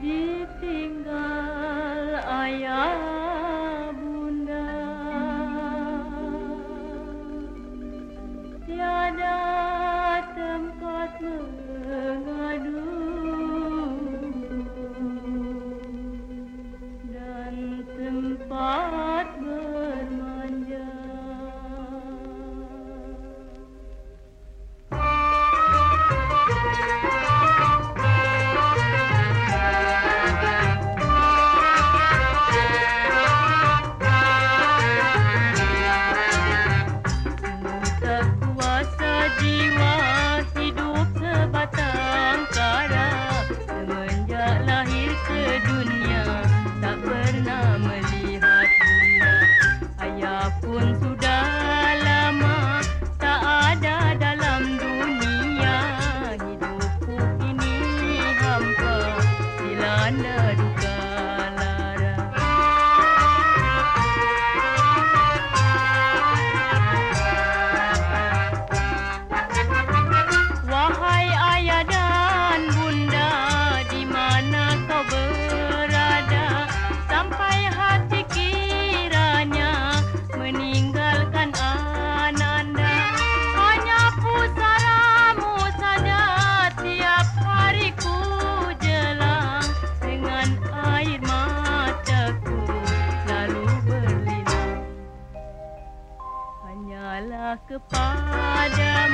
ditinggal ayah bunda. Tiada tempat mengembang Wonder. तक पा जा